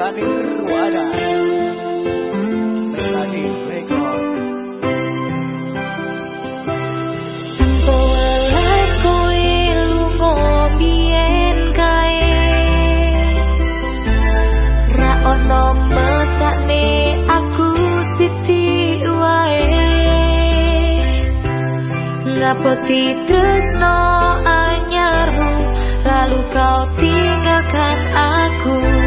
berani bersuara berani Ngapoti tresno anyarmu Lalu kau tinggalkan aku?